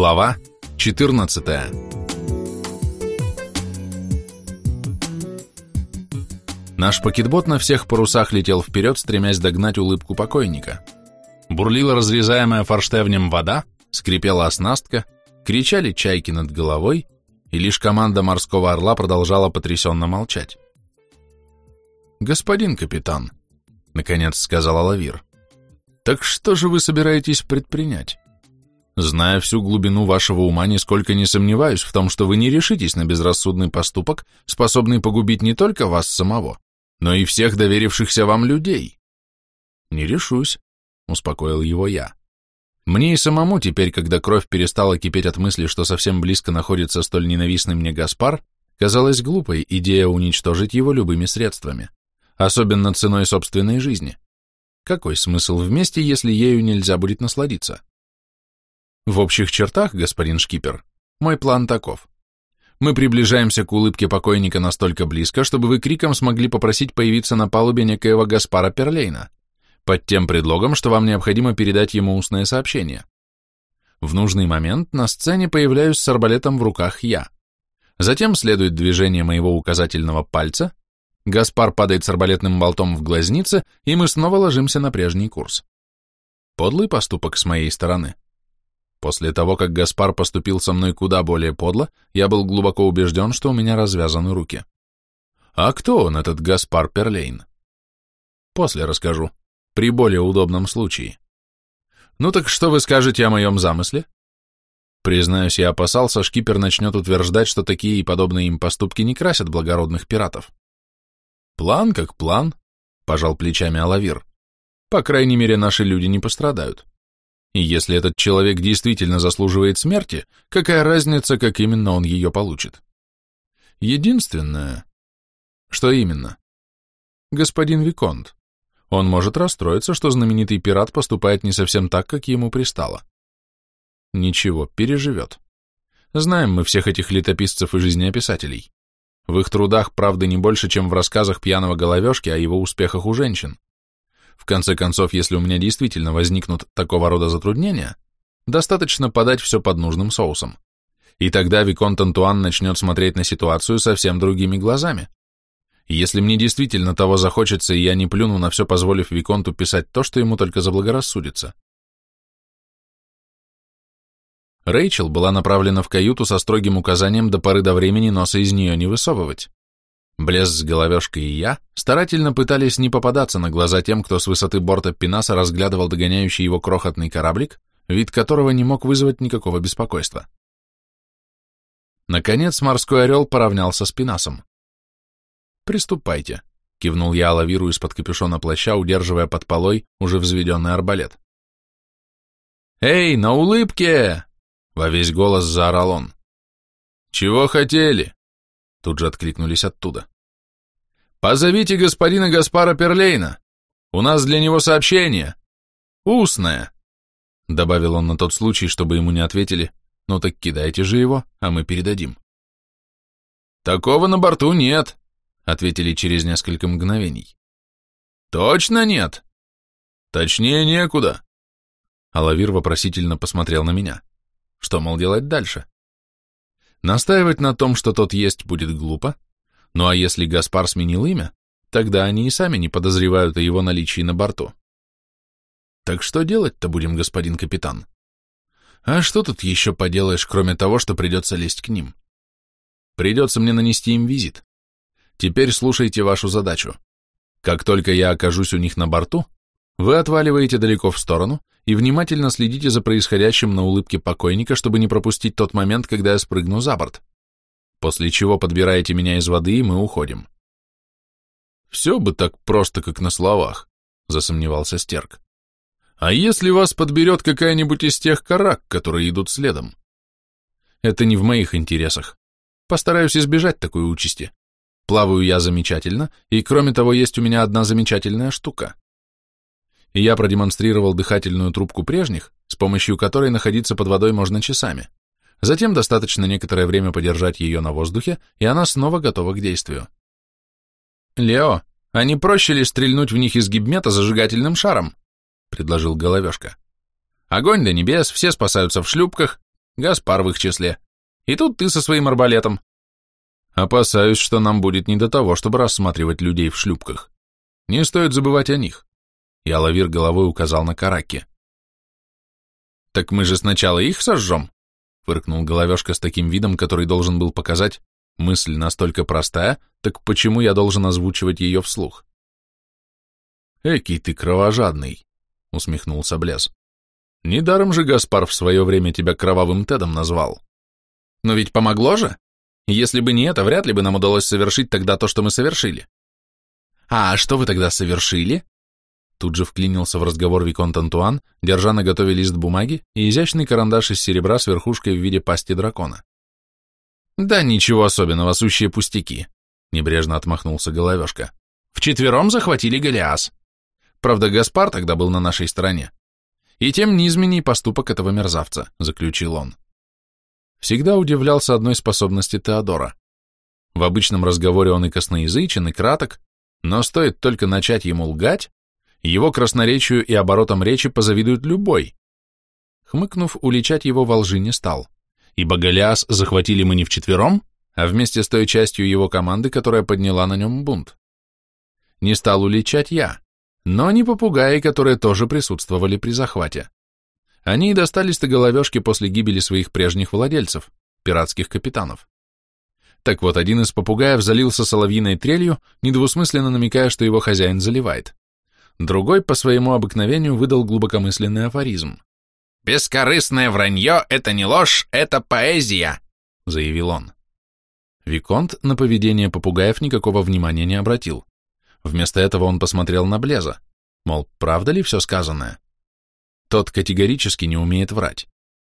Глава 14 Наш пакетбот на всех парусах летел вперед, стремясь догнать улыбку покойника. Бурлила разрезаемая форштевнем вода, скрипела оснастка, кричали чайки над головой, и лишь команда морского орла продолжала потрясенно молчать. «Господин капитан», — наконец сказал Лавир, — «так что же вы собираетесь предпринять?» Зная всю глубину вашего ума, нисколько не сомневаюсь в том, что вы не решитесь на безрассудный поступок, способный погубить не только вас самого, но и всех доверившихся вам людей. Не решусь, успокоил его я. Мне и самому теперь, когда кровь перестала кипеть от мысли, что совсем близко находится столь ненавистный мне Гаспар, казалась глупой идея уничтожить его любыми средствами, особенно ценой собственной жизни. Какой смысл вместе, если ею нельзя будет насладиться? В общих чертах, господин шкипер, мой план таков. Мы приближаемся к улыбке покойника настолько близко, чтобы вы криком смогли попросить появиться на палубе некоего Гаспара Перлейна, под тем предлогом, что вам необходимо передать ему устное сообщение. В нужный момент на сцене появляюсь с арбалетом в руках я. Затем следует движение моего указательного пальца, Гаспар падает с арбалетным болтом в глазнице, и мы снова ложимся на прежний курс. Подлый поступок с моей стороны. После того, как Гаспар поступил со мной куда более подло, я был глубоко убежден, что у меня развязаны руки. А кто он, этот Гаспар Перлейн? После расскажу, при более удобном случае. Ну так что вы скажете о моем замысле? Признаюсь, я опасался, шкипер начнет утверждать, что такие и подобные им поступки не красят благородных пиратов. План как план, пожал плечами Алавир. По крайней мере, наши люди не пострадают. И если этот человек действительно заслуживает смерти, какая разница, как именно он ее получит? Единственное... Что именно? Господин Виконт. Он может расстроиться, что знаменитый пират поступает не совсем так, как ему пристало. Ничего, переживет. Знаем мы всех этих летописцев и жизнеописателей. В их трудах правды не больше, чем в рассказах пьяного головешки о его успехах у женщин. В конце концов, если у меня действительно возникнут такого рода затруднения, достаточно подать все под нужным соусом. И тогда Виконт Антуан начнет смотреть на ситуацию совсем другими глазами. Если мне действительно того захочется, и я не плюну на все, позволив Виконту писать то, что ему только заблагорассудится. Рэйчел была направлена в каюту со строгим указанием до поры до времени носа из нее не высовывать. Блес с головешкой и я старательно пытались не попадаться на глаза тем, кто с высоты борта Пинаса разглядывал догоняющий его крохотный кораблик, вид которого не мог вызвать никакого беспокойства. Наконец морской орел поравнялся с Пинасом. «Приступайте», — кивнул я Алавиру из-под капюшона плаща, удерживая под полой уже взведенный арбалет. «Эй, на улыбке!» — во весь голос заорал он. «Чего хотели?» Тут же откликнулись оттуда. «Позовите господина Гаспара Перлейна! У нас для него сообщение! Устное!» Добавил он на тот случай, чтобы ему не ответили, «Ну так кидайте же его, а мы передадим». «Такого на борту нет», — ответили через несколько мгновений. «Точно нет?» «Точнее некуда». Алавир вопросительно посмотрел на меня. Что, мол, делать дальше? Настаивать на том, что тот есть, будет глупо, ну а если Гаспар сменил имя, тогда они и сами не подозревают о его наличии на борту. Так что делать-то будем, господин капитан? А что тут еще поделаешь, кроме того, что придется лезть к ним? Придется мне нанести им визит. Теперь слушайте вашу задачу. Как только я окажусь у них на борту, вы отваливаете далеко в сторону и внимательно следите за происходящим на улыбке покойника, чтобы не пропустить тот момент, когда я спрыгну за борт. После чего подбираете меня из воды, и мы уходим. Все бы так просто, как на словах, засомневался Стерк. А если вас подберет какая-нибудь из тех карак, которые идут следом? Это не в моих интересах. Постараюсь избежать такой участи. Плаваю я замечательно, и кроме того, есть у меня одна замечательная штука и я продемонстрировал дыхательную трубку прежних, с помощью которой находиться под водой можно часами. Затем достаточно некоторое время подержать ее на воздухе, и она снова готова к действию. «Лео, а не проще ли стрельнуть в них из гибмета зажигательным шаром?» — предложил Головешка. «Огонь до небес, все спасаются в шлюпках, Гаспар в их числе. И тут ты со своим арбалетом. Опасаюсь, что нам будет не до того, чтобы рассматривать людей в шлюпках. Не стоит забывать о них. И Алавир головой указал на караки. Так мы же сначала их сожжем, фыркнул головешка с таким видом, который должен был показать, мысль настолько простая, так почему я должен озвучивать ее вслух? Экий ты кровожадный, усмехнулся Блес. Недаром же Гаспар в свое время тебя кровавым Тедом назвал. Но ведь помогло же? Если бы не это, вряд ли бы нам удалось совершить тогда то, что мы совершили. А что вы тогда совершили? Тут же вклинился в разговор Виконт Антуан, держа на готове лист бумаги и изящный карандаш из серебра с верхушкой в виде пасти дракона. «Да ничего особенного, сущие пустяки», — небрежно отмахнулся Головешка. «Вчетвером захватили Голиас. Правда, Гаспар тогда был на нашей стороне. И тем низменней поступок этого мерзавца», — заключил он. Всегда удивлялся одной способности Теодора. В обычном разговоре он и косноязычен, и краток, но стоит только начать ему лгать, его красноречию и оборотам речи позавидует любой. Хмыкнув, уличать его во лжи не стал, ибо Голиас захватили мы не вчетвером, а вместе с той частью его команды, которая подняла на нем бунт. Не стал уличать я, но не попугаи, которые тоже присутствовали при захвате. Они и достались-то головешки после гибели своих прежних владельцев, пиратских капитанов. Так вот, один из попугаев залился соловьиной трелью, недвусмысленно намекая, что его хозяин заливает. Другой по своему обыкновению выдал глубокомысленный афоризм. «Бескорыстное вранье — это не ложь, это поэзия», — заявил он. Виконт на поведение попугаев никакого внимания не обратил. Вместо этого он посмотрел на Блеза, мол, правда ли все сказанное? Тот категорически не умеет врать.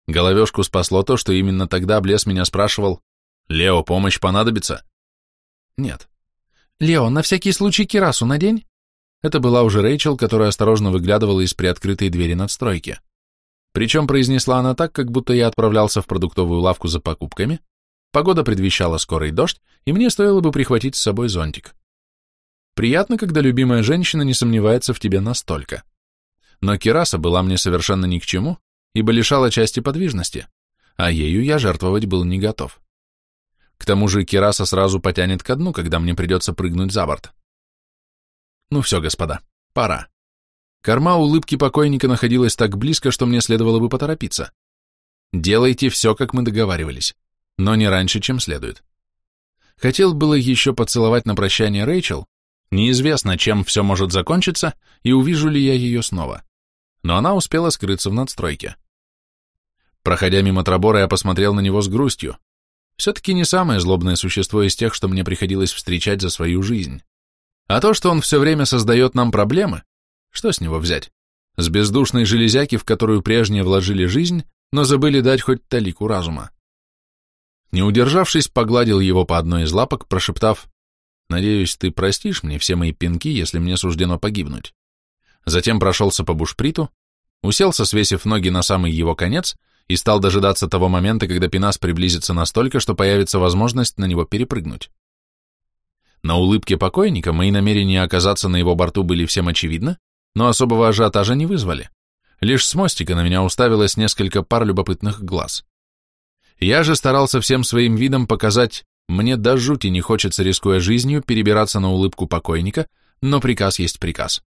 Головешку спасло то, что именно тогда Блез меня спрашивал, «Лео, помощь понадобится?» Нет. «Лео, на всякий случай кирасу надень?» Это была уже Рэйчел, которая осторожно выглядывала из приоткрытой двери надстройки. Причем произнесла она так, как будто я отправлялся в продуктовую лавку за покупками, погода предвещала скорый дождь, и мне стоило бы прихватить с собой зонтик. Приятно, когда любимая женщина не сомневается в тебе настолько. Но Кираса была мне совершенно ни к чему, ибо лишала части подвижности, а ею я жертвовать был не готов. К тому же Кираса сразу потянет ко дну, когда мне придется прыгнуть за борт. Ну все, господа, пора. Корма улыбки покойника находилась так близко, что мне следовало бы поторопиться. Делайте все, как мы договаривались, но не раньше, чем следует. Хотел было еще поцеловать на прощание Рэйчел, неизвестно, чем все может закончиться, и увижу ли я ее снова. Но она успела скрыться в надстройке. Проходя мимо Трабора, я посмотрел на него с грустью. Все-таки не самое злобное существо из тех, что мне приходилось встречать за свою жизнь. А то, что он все время создает нам проблемы, что с него взять? С бездушной железяки, в которую прежние вложили жизнь, но забыли дать хоть талику разума. Не удержавшись, погладил его по одной из лапок, прошептав, «Надеюсь, ты простишь мне все мои пинки, если мне суждено погибнуть». Затем прошелся по бушприту, уселся, свесив ноги на самый его конец, и стал дожидаться того момента, когда пенас приблизится настолько, что появится возможность на него перепрыгнуть. На улыбке покойника мои намерения оказаться на его борту были всем очевидны, но особого ажиотажа не вызвали. Лишь с мостика на меня уставилось несколько пар любопытных глаз. Я же старался всем своим видом показать, мне до жути не хочется, рискуя жизнью, перебираться на улыбку покойника, но приказ есть приказ.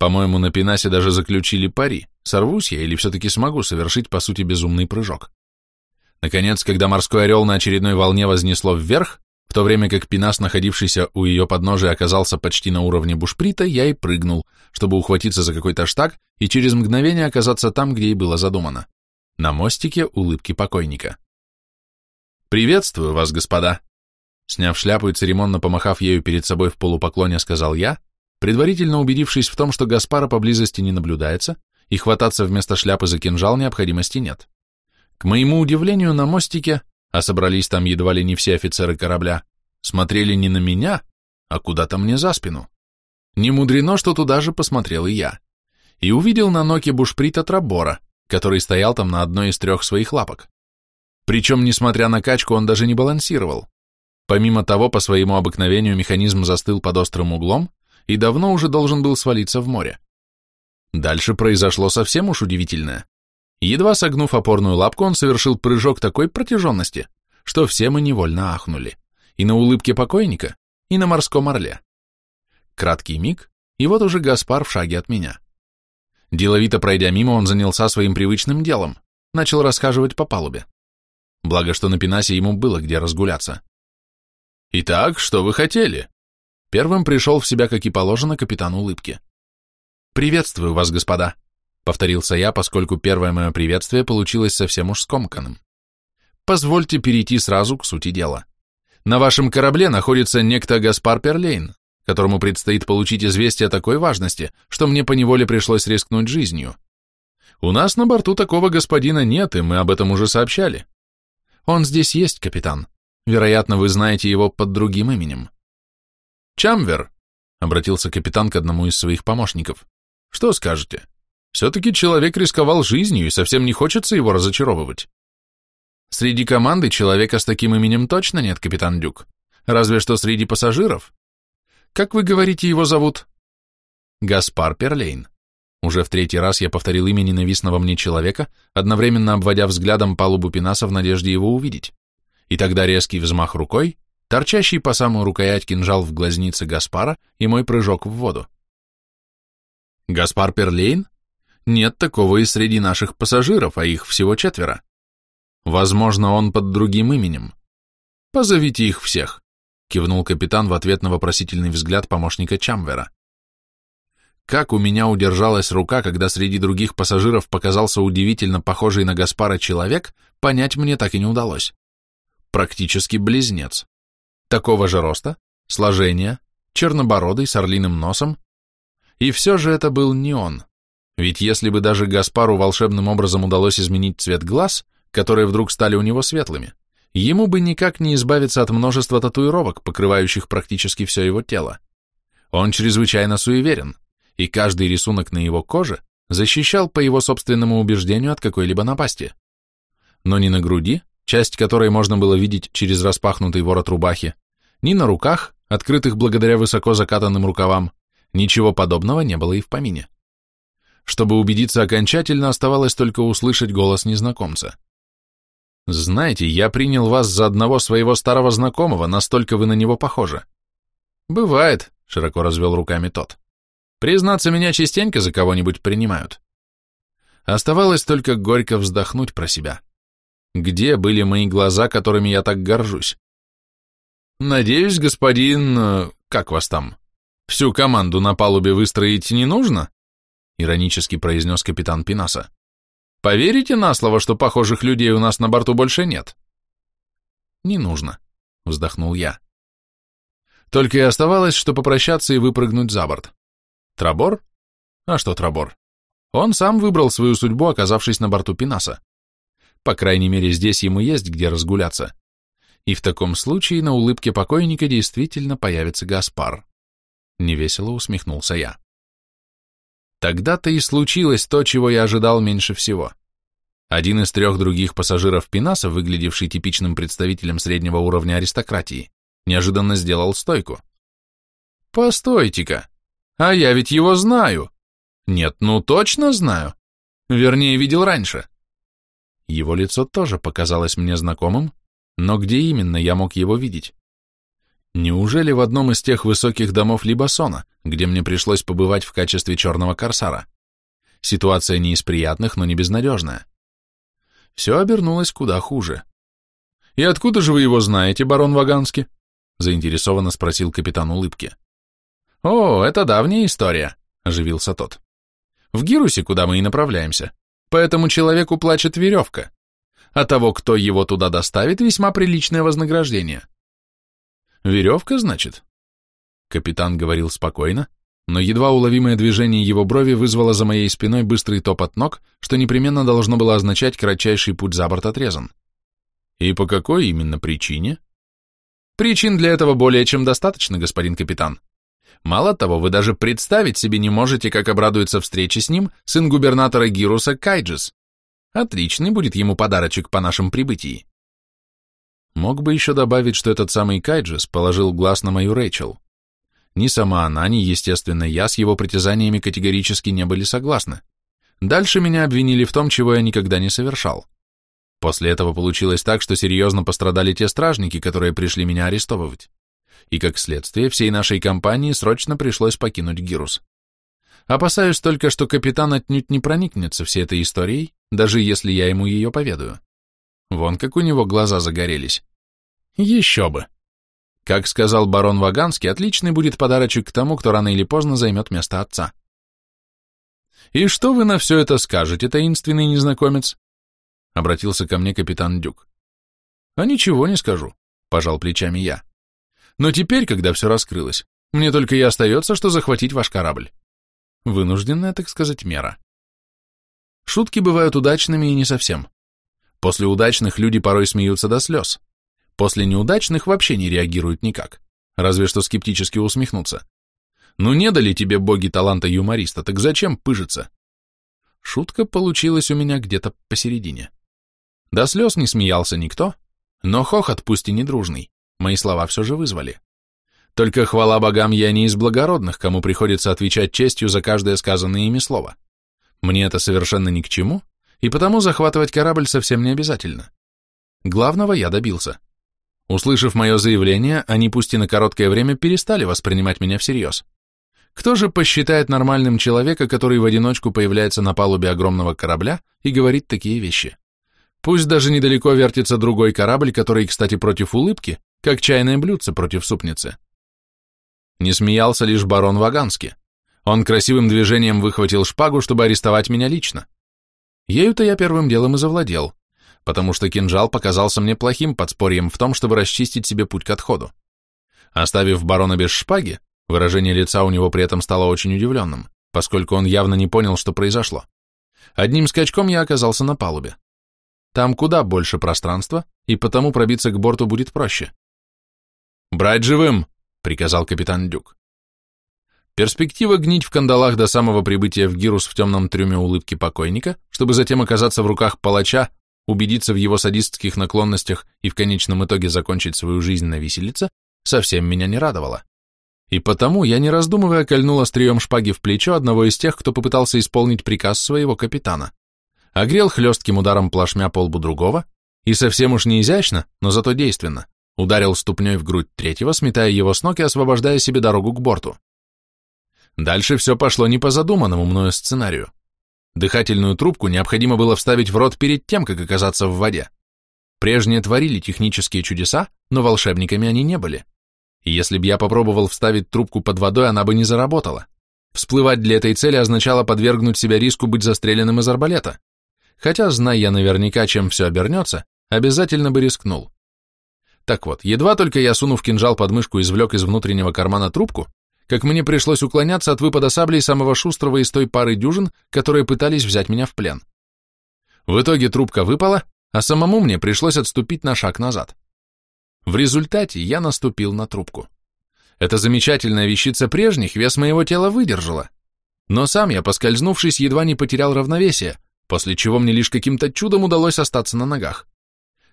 По-моему, на Пенасе даже заключили пари, сорвусь я или все-таки смогу совершить, по сути, безумный прыжок. Наконец, когда морской орел на очередной волне вознесло вверх, в то время как Пинас, находившийся у ее подножия, оказался почти на уровне бушприта, я и прыгнул, чтобы ухватиться за какой-то штаг и через мгновение оказаться там, где и было задумано. На мостике улыбки покойника. «Приветствую вас, господа!» Сняв шляпу и церемонно помахав ею перед собой в полупоклоне, сказал я, предварительно убедившись в том, что Гаспара поблизости не наблюдается, и хвататься вместо шляпы за кинжал необходимости нет. К моему удивлению, на мостике а собрались там едва ли не все офицеры корабля, смотрели не на меня, а куда-то мне за спину. Не мудрено, что туда же посмотрел и я. И увидел на ноке бушприта Трабора, который стоял там на одной из трех своих лапок. Причем, несмотря на качку, он даже не балансировал. Помимо того, по своему обыкновению механизм застыл под острым углом и давно уже должен был свалиться в море. Дальше произошло совсем уж удивительное. Едва согнув опорную лапку, он совершил прыжок такой протяженности, что все мы невольно ахнули. И на улыбке покойника, и на морском орле. Краткий миг, и вот уже Гаспар в шаге от меня. Деловито пройдя мимо, он занялся своим привычным делом, начал расхаживать по палубе. Благо, что на пенасе ему было где разгуляться. «Итак, что вы хотели?» Первым пришел в себя, как и положено, капитан улыбки. «Приветствую вас, господа», — повторился я, поскольку первое мое приветствие получилось совсем уж скомканным. «Позвольте перейти сразу к сути дела. На вашем корабле находится некто Гаспар Перлейн, которому предстоит получить известие такой важности, что мне поневоле пришлось рискнуть жизнью. У нас на борту такого господина нет, и мы об этом уже сообщали. Он здесь есть, капитан. Вероятно, вы знаете его под другим именем. Чамвер, обратился капитан к одному из своих помощников. Что скажете? Все-таки человек рисковал жизнью, и совсем не хочется его разочаровывать. Среди команды человека с таким именем точно нет, капитан Дюк. Разве что среди пассажиров. Как вы говорите, его зовут? Гаспар Перлейн. Уже в третий раз я повторил имя ненавистного мне человека, одновременно обводя взглядом палубу Пенаса в надежде его увидеть. И тогда резкий взмах рукой, торчащий по самую рукоять кинжал в глазнице Гаспара и мой прыжок в воду. Гаспар Перлейн? Нет такого и среди наших пассажиров, а их всего четверо. Возможно, он под другим именем. Позовите их всех, кивнул капитан в ответ на вопросительный взгляд помощника Чамвера. Как у меня удержалась рука, когда среди других пассажиров показался удивительно похожий на Гаспара человек, понять мне так и не удалось. Практически близнец. Такого же роста, сложения, чернобородый, с орлиным носом. И все же это был не он. Ведь если бы даже Гаспару волшебным образом удалось изменить цвет глаз, которые вдруг стали у него светлыми, ему бы никак не избавиться от множества татуировок, покрывающих практически все его тело. Он чрезвычайно суеверен и каждый рисунок на его коже защищал по его собственному убеждению от какой-либо напасти. Но ни на груди, часть которой можно было видеть через распахнутый ворот рубахи, ни на руках, открытых благодаря высоко закатанным рукавам, ничего подобного не было и в помине. Чтобы убедиться окончательно, оставалось только услышать голос незнакомца. «Знаете, я принял вас за одного своего старого знакомого, настолько вы на него похожи». «Бывает», — широко развел руками тот. Признаться, меня частенько за кого-нибудь принимают. Оставалось только горько вздохнуть про себя. Где были мои глаза, которыми я так горжусь? Надеюсь, господин... Э, как вас там? Всю команду на палубе выстроить не нужно? Иронически произнес капитан Пинаса. Поверите на слово, что похожих людей у нас на борту больше нет? Не нужно, вздохнул я. Только и оставалось, что попрощаться и выпрыгнуть за борт. Трабор? А что Трабор? Он сам выбрал свою судьбу, оказавшись на борту Пинаса. По крайней мере, здесь ему есть где разгуляться. И в таком случае на улыбке покойника действительно появится Гаспар. Невесело усмехнулся я. Тогда-то и случилось то, чего я ожидал меньше всего. Один из трех других пассажиров Пинаса, выглядевший типичным представителем среднего уровня аристократии, неожиданно сделал стойку. «Постойте-ка, а я ведь его знаю. Нет, ну точно знаю. Вернее, видел раньше. Его лицо тоже показалось мне знакомым, но где именно я мог его видеть? Неужели в одном из тех высоких домов Либасона, где мне пришлось побывать в качестве черного корсара? Ситуация не из приятных, но не безнадежная. Все обернулось куда хуже. «И откуда же вы его знаете, барон Ваганский?» заинтересованно спросил капитан улыбки. «О, это давняя история», — оживился тот. «В Гирусе, куда мы и направляемся, поэтому человеку плачет веревка, а того, кто его туда доставит, весьма приличное вознаграждение». «Веревка, значит?» Капитан говорил спокойно, но едва уловимое движение его брови вызвало за моей спиной быстрый топот ног, что непременно должно было означать кратчайший путь за борт отрезан. «И по какой именно причине?» «Причин для этого более чем достаточно, господин капитан», Мало того, вы даже представить себе не можете, как обрадуется встрече с ним сын губернатора Гируса Кайджис. Отличный будет ему подарочек по нашем прибытии. Мог бы еще добавить, что этот самый Кайджис положил глаз на мою Рэйчел. Ни сама она, ни, естественно, я с его притязаниями категорически не были согласны. Дальше меня обвинили в том, чего я никогда не совершал. После этого получилось так, что серьезно пострадали те стражники, которые пришли меня арестовывать. И как следствие, всей нашей компании срочно пришлось покинуть Гирус. Опасаюсь только, что капитан отнюдь не проникнется всей этой историей, даже если я ему ее поведаю. Вон как у него глаза загорелись. Еще бы. Как сказал барон Ваганский, отличный будет подарочек к тому, кто рано или поздно займет место отца. «И что вы на все это скажете, таинственный незнакомец?» Обратился ко мне капитан Дюк. «А ничего не скажу», — пожал плечами я. «Но теперь, когда все раскрылось, мне только и остается, что захватить ваш корабль. Вынужденная, так сказать, мера. Шутки бывают удачными и не совсем. После удачных люди порой смеются до слез. После неудачных вообще не реагируют никак, разве что скептически усмехнутся. Ну не дали тебе боги таланта юмориста, так зачем пыжиться? Шутка получилась у меня где-то посередине. До слез не смеялся никто, но хохот, пусть и не дружный, мои слова все же вызвали. Только хвала богам я не из благородных, кому приходится отвечать честью за каждое сказанное ими слово. Мне это совершенно ни к чему, и потому захватывать корабль совсем не обязательно. Главного я добился. Услышав мое заявление, они пусть и на короткое время перестали воспринимать меня всерьез. Кто же посчитает нормальным человека, который в одиночку появляется на палубе огромного корабля и говорит такие вещи? Пусть даже недалеко вертится другой корабль, который, кстати, против улыбки, как чайное блюдце против супницы. Не смеялся лишь барон Ваганский. Он красивым движением выхватил шпагу, чтобы арестовать меня лично. Ею-то я первым делом и завладел, потому что кинжал показался мне плохим подспорьем в том, чтобы расчистить себе путь к отходу. Оставив барона без шпаги, выражение лица у него при этом стало очень удивленным, поскольку он явно не понял, что произошло. Одним скачком я оказался на палубе. Там куда больше пространства, и потому пробиться к борту будет проще. «Брать живым!» — приказал капитан Дюк. Перспектива гнить в кандалах до самого прибытия в Гирус в темном трюме улыбки покойника, чтобы затем оказаться в руках палача, убедиться в его садистских наклонностях и в конечном итоге закончить свою жизнь на виселице, совсем меня не радовало. И потому я, не раздумывая, кольнул острием шпаги в плечо одного из тех, кто попытался исполнить приказ своего капитана. Огрел хлестким ударом плашмя по лбу другого, и совсем уж не изящно, но зато действенно, Ударил ступней в грудь третьего, сметая его с ног и освобождая себе дорогу к борту. Дальше все пошло не по задуманному мною сценарию. Дыхательную трубку необходимо было вставить в рот перед тем, как оказаться в воде. Прежние творили технические чудеса, но волшебниками они не были. И если бы я попробовал вставить трубку под водой, она бы не заработала. Всплывать для этой цели означало подвергнуть себя риску быть застреленным из арбалета. Хотя, зная я наверняка, чем все обернется, обязательно бы рискнул. Так вот, едва только я, сунув кинжал под мышку, извлек из внутреннего кармана трубку, как мне пришлось уклоняться от выпада саблей самого шустрого из той пары дюжин, которые пытались взять меня в плен. В итоге трубка выпала, а самому мне пришлось отступить на шаг назад. В результате я наступил на трубку. Эта замечательная вещица прежних вес моего тела выдержала. Но сам я, поскользнувшись, едва не потерял равновесие, после чего мне лишь каким-то чудом удалось остаться на ногах.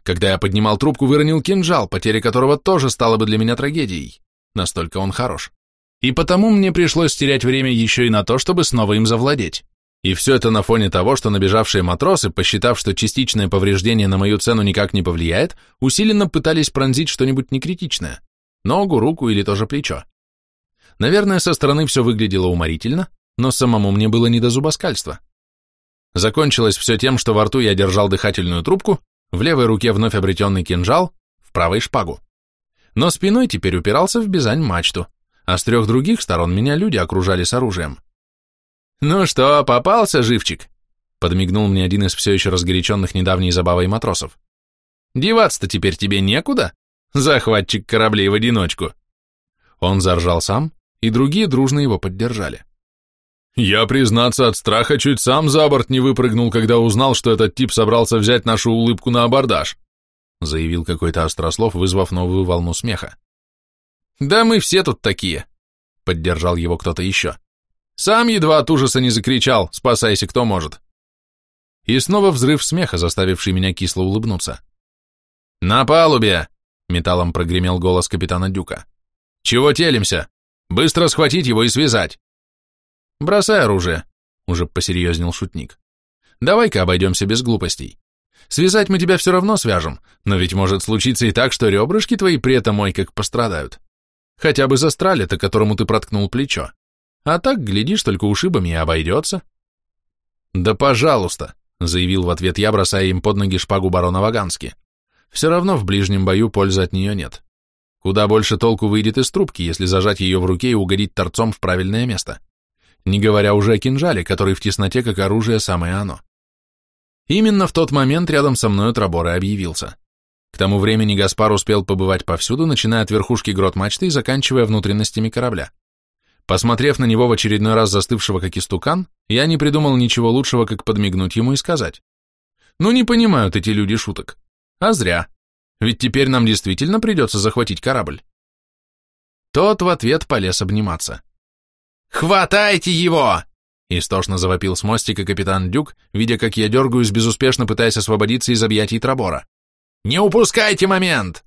Когда я поднимал трубку, выронил кинжал, потеря которого тоже стала бы для меня трагедией. Настолько он хорош. И потому мне пришлось терять время еще и на то, чтобы снова им завладеть. И все это на фоне того, что набежавшие матросы, посчитав, что частичное повреждение на мою цену никак не повлияет, усиленно пытались пронзить что-нибудь некритичное. Ногу, руку или тоже плечо. Наверное, со стороны все выглядело уморительно, но самому мне было не до зубоскальства. Закончилось все тем, что во рту я держал дыхательную трубку, в левой руке вновь обретенный кинжал, в правой шпагу. Но спиной теперь упирался в бизань-мачту, а с трех других сторон меня люди окружали с оружием. «Ну что, попался, живчик?» — подмигнул мне один из все еще разгоряченных недавней забавой матросов. «Деваться-то теперь тебе некуда? Захватчик кораблей в одиночку!» Он заржал сам, и другие дружно его поддержали. Я, признаться, от страха чуть сам за борт не выпрыгнул, когда узнал, что этот тип собрался взять нашу улыбку на абордаж, заявил какой-то острослов, вызвав новую волну смеха. Да мы все тут такие, поддержал его кто-то еще. Сам едва от ужаса не закричал, спасайся кто может. И снова взрыв смеха, заставивший меня кисло улыбнуться. «На палубе!» — металлом прогремел голос капитана Дюка. «Чего телимся? Быстро схватить его и связать!» «Бросай оружие», уже посерьезнел шутник. Давай-ка обойдемся без глупостей. Связать мы тебя все равно свяжем, но ведь может случиться и так, что ребрышки твои при этом ой как пострадают. Хотя бы застрали-то, которому ты проткнул плечо. А так, глядишь, только ушибами и обойдется. Да пожалуйста, заявил в ответ я, бросая им под ноги шпагу барона Вагански. Все равно в ближнем бою пользы от нее нет. Куда больше толку выйдет из трубки, если зажать ее в руке и угодить торцом в правильное место. Не говоря уже о кинжале, который в тесноте как оружие самое оно. Именно в тот момент рядом со мной Трабора объявился. К тому времени Гаспар успел побывать повсюду, начиная от верхушки грот мачты и заканчивая внутренностями корабля. Посмотрев на него в очередной раз застывшего как истукан, я не придумал ничего лучшего, как подмигнуть ему и сказать. Ну не понимают эти люди шуток. А зря. Ведь теперь нам действительно придется захватить корабль. Тот в ответ полез обниматься. «Хватайте его!» Истошно завопил с мостика капитан Дюк, видя, как я дергаюсь, безуспешно пытаясь освободиться из объятий Трабора. «Не упускайте момент!»